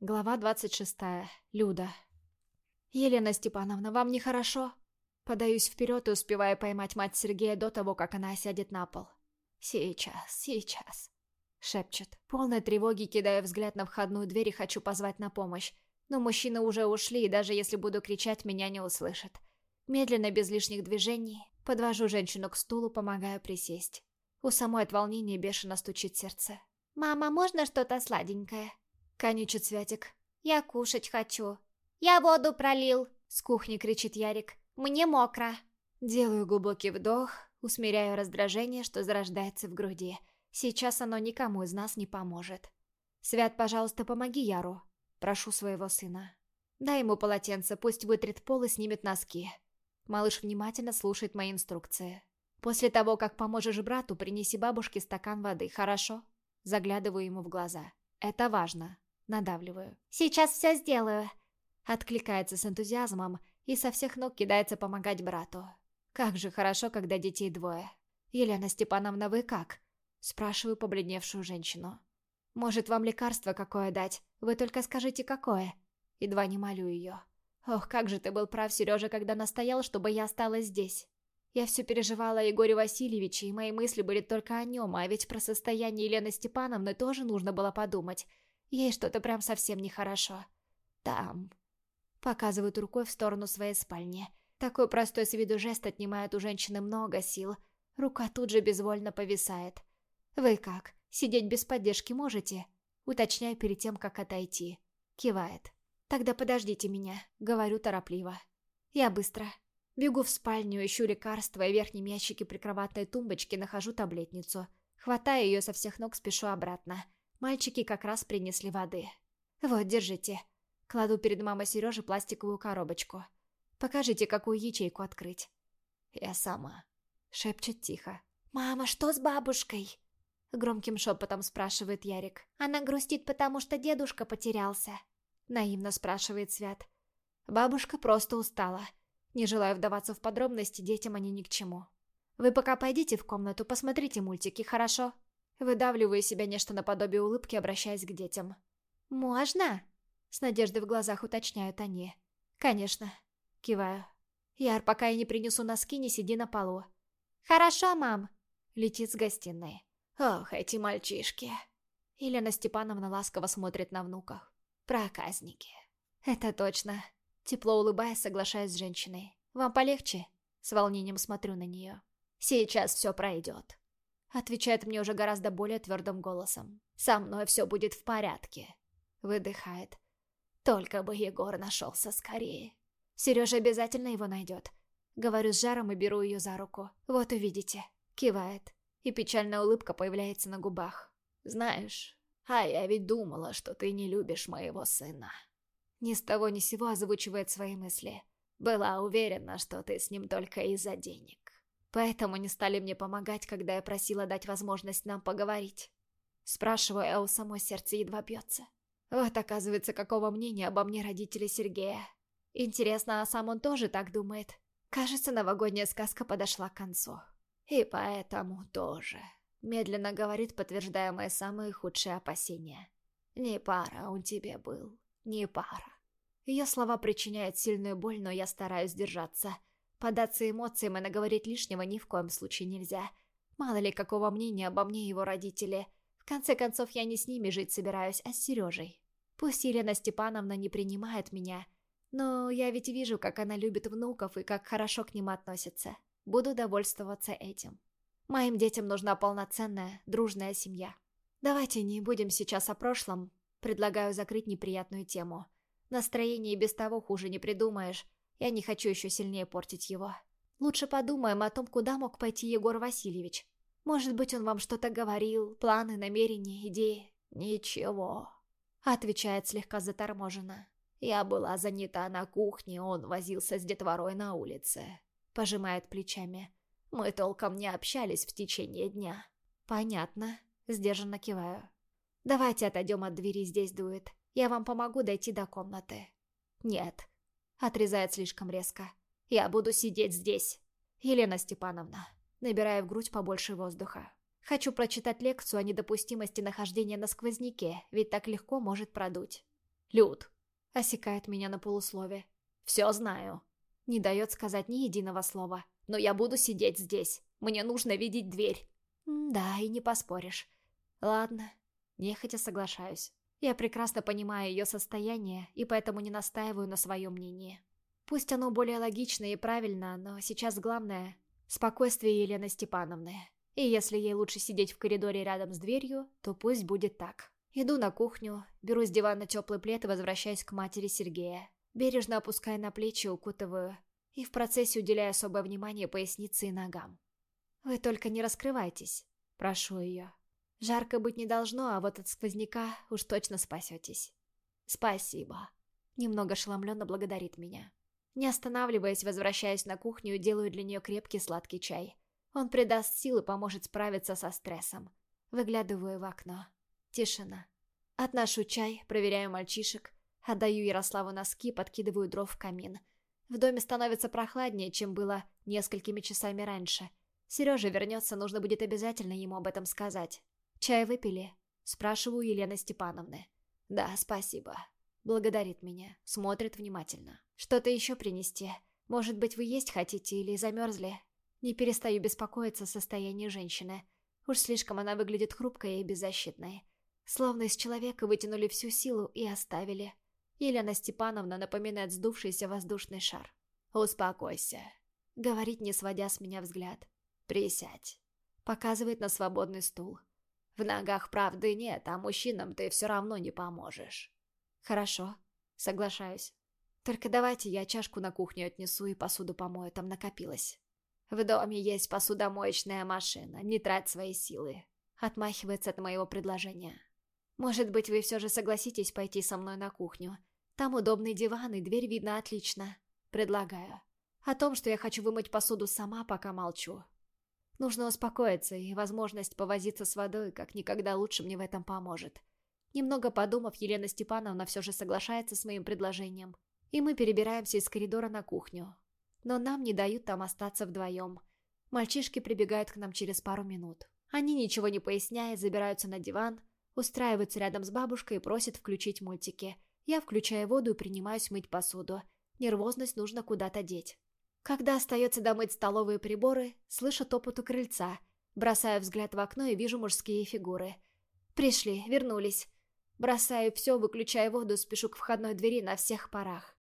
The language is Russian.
Глава 26. Люда. «Елена Степановна, вам нехорошо?» Подаюсь вперед и успеваю поймать мать Сергея до того, как она сядет на пол. «Сейчас, сейчас», — шепчет. Полной тревоги кидаю взгляд на входную дверь и хочу позвать на помощь. Но мужчины уже ушли, и даже если буду кричать, меня не услышат. Медленно, без лишних движений, подвожу женщину к стулу, помогаю присесть. У самой от волнения бешено стучит сердце. «Мама, можно что-то сладенькое?» Канючит Святик. «Я кушать хочу». «Я воду пролил!» С кухни кричит Ярик. «Мне мокро!» Делаю глубокий вдох, усмиряю раздражение, что зарождается в груди. Сейчас оно никому из нас не поможет. «Свят, пожалуйста, помоги Яру!» Прошу своего сына. Дай ему полотенце, пусть вытрет пол и снимет носки. Малыш внимательно слушает мои инструкции. После того, как поможешь брату, принеси бабушке стакан воды, хорошо? Заглядываю ему в глаза. Это важно. Надавливаю. «Сейчас все сделаю!» Откликается с энтузиазмом и со всех ног кидается помогать брату. Как же хорошо, когда детей двое. «Елена Степановна, вы как?» Спрашиваю побледневшую женщину. «Может, вам лекарство какое дать? Вы только скажите, какое?» Едва не молю ее. «Ох, как же ты был прав, Сережа, когда настоял, чтобы я осталась здесь!» Я все переживала о Егоре Васильевиче, и мои мысли были только о нем, а ведь про состояние Елены Степановны тоже нужно было подумать. Ей что-то прям совсем нехорошо. Там. Показывает рукой в сторону своей спальни. Такой простой с виду жест отнимает у женщины много сил. Рука тут же безвольно повисает. «Вы как? Сидеть без поддержки можете?» Уточняю перед тем, как отойти. Кивает. «Тогда подождите меня», — говорю торопливо. «Я быстро». Бегу в спальню, ищу лекарства и в верхнем ящике прикроватной тумбочки нахожу таблетницу. Хватаю ее со всех ног, спешу обратно. Мальчики как раз принесли воды. «Вот, держите». Кладу перед мамой Сережи пластиковую коробочку. «Покажите, какую ячейку открыть». «Я сама», — шепчет тихо. «Мама, что с бабушкой?» Громким шепотом спрашивает Ярик. «Она грустит, потому что дедушка потерялся». Наивно спрашивает Свят. Бабушка просто устала. Не желаю вдаваться в подробности, детям они ни к чему. Вы пока пойдите в комнату, посмотрите мультики, хорошо? Выдавливаю из себя нечто наподобие улыбки, обращаясь к детям. «Можно?» С надеждой в глазах уточняют они. «Конечно». Киваю. «Яр, пока я не принесу носки, не сиди на полу». «Хорошо, мам». Летит с гостиной. «Ох, эти мальчишки». Елена Степановна ласково смотрит на внуках. «Проказники». «Это точно». Тепло улыбаясь, соглашаюсь с женщиной. «Вам полегче?» С волнением смотрю на нее. «Сейчас все пройдет». Отвечает мне уже гораздо более твердым голосом. «Со мной все будет в порядке». Выдыхает. «Только бы Егор нашелся скорее». Сережа обязательно его найдет. Говорю с жаром и беру ее за руку. «Вот увидите». Кивает. И печальная улыбка появляется на губах. «Знаешь, а я ведь думала, что ты не любишь моего сына». Ни с того ни сего озвучивает свои мысли. Была уверена, что ты с ним только из-за денег. Поэтому не стали мне помогать, когда я просила дать возможность нам поговорить. Спрашиваю, а у самой сердце едва бьется. Вот оказывается, какого мнения обо мне родители Сергея. Интересно, а сам он тоже так думает? Кажется, новогодняя сказка подошла к концу. И поэтому тоже. Медленно говорит, подтверждая мои самые худшие опасения. Не пара он тебе был. Не пара. Ее слова причиняют сильную боль, но я стараюсь держаться. Податься эмоциям и наговорить лишнего ни в коем случае нельзя. Мало ли какого мнения обо мне его родители. В конце концов, я не с ними жить собираюсь, а с Сережей. Пусть Елена Степановна не принимает меня, но я ведь вижу, как она любит внуков и как хорошо к ним относится. Буду довольствоваться этим. Моим детям нужна полноценная, дружная семья. Давайте не будем сейчас о прошлом. Предлагаю закрыть неприятную тему. Настроение без того хуже не придумаешь. Я не хочу еще сильнее портить его. Лучше подумаем о том, куда мог пойти Егор Васильевич. Может быть, он вам что-то говорил, планы, намерения, идеи? Ничего. Отвечает слегка заторможенно. Я была занята на кухне, он возился с детворой на улице. Пожимает плечами. Мы толком не общались в течение дня. Понятно. Сдержанно киваю. Давайте отойдем от двери, здесь дует. Я вам помогу дойти до комнаты. Нет. Отрезает слишком резко. «Я буду сидеть здесь!» Елена Степановна, набирая в грудь побольше воздуха. Хочу прочитать лекцию о недопустимости нахождения на сквозняке, ведь так легко может продуть. «Люд!» — осекает меня на полуслове. «Все знаю». Не дает сказать ни единого слова. «Но я буду сидеть здесь. Мне нужно видеть дверь». «Да, и не поспоришь». «Ладно». Нехотя соглашаюсь. Я прекрасно понимаю ее состояние, и поэтому не настаиваю на своем мнении. Пусть оно более логично и правильно, но сейчас главное — спокойствие Елены Степановны. И если ей лучше сидеть в коридоре рядом с дверью, то пусть будет так. Иду на кухню, беру с дивана теплый плед и возвращаюсь к матери Сергея. Бережно опуская на плечи, укутываю и в процессе уделяю особое внимание пояснице и ногам. «Вы только не раскрывайтесь», — прошу ее. «Жарко быть не должно, а вот от сквозняка уж точно спасетесь». «Спасибо», — немного ошеломленно благодарит меня. Не останавливаясь, возвращаюсь на кухню делаю для нее крепкий сладкий чай. Он придаст сил и поможет справиться со стрессом. Выглядываю в окно. Тишина. Отношу чай, проверяю мальчишек, отдаю Ярославу носки, подкидываю дров в камин. В доме становится прохладнее, чем было несколькими часами раньше. Сережа вернется, нужно будет обязательно ему об этом сказать. «Чай выпили?» Спрашиваю Елены Степановны. «Да, спасибо». Благодарит меня, смотрит внимательно. «Что-то еще принести? Может быть, вы есть хотите или замерзли?» Не перестаю беспокоиться о состоянии женщины. Уж слишком она выглядит хрупкой и беззащитной. Словно из человека вытянули всю силу и оставили. Елена Степановна напоминает сдувшийся воздушный шар. «Успокойся», — говорит, не сводя с меня взгляд. «Присядь», — показывает на свободный стул. «В ногах правды нет, а мужчинам ты все равно не поможешь». «Хорошо», — соглашаюсь. «Только давайте я чашку на кухню отнесу и посуду помою, там накопилось». «В доме есть посудомоечная машина, не трать свои силы», — отмахивается от моего предложения. «Может быть, вы все же согласитесь пойти со мной на кухню? Там удобный диван и дверь видно отлично. Предлагаю. О том, что я хочу вымыть посуду сама, пока молчу. Нужно успокоиться, и возможность повозиться с водой как никогда лучше мне в этом поможет. Немного подумав, Елена Степановна все же соглашается с моим предложением, и мы перебираемся из коридора на кухню. Но нам не дают там остаться вдвоем. Мальчишки прибегают к нам через пару минут. Они, ничего не поясняя, забираются на диван, устраиваются рядом с бабушкой и просят включить мультики. Я включаю воду и принимаюсь мыть посуду. Нервозность нужно куда-то деть. Когда остается домыть столовые приборы, слышу топот у крыльца. Бросаю взгляд в окно и вижу мужские фигуры. Пришли, вернулись. Бросаю все, выключаю воду, спешу к входной двери на всех парах.